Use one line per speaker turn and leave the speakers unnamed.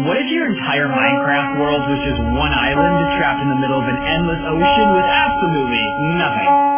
What if your entire Minecraft world was just one island trapped in the middle of an endless ocean with absolutely nothing?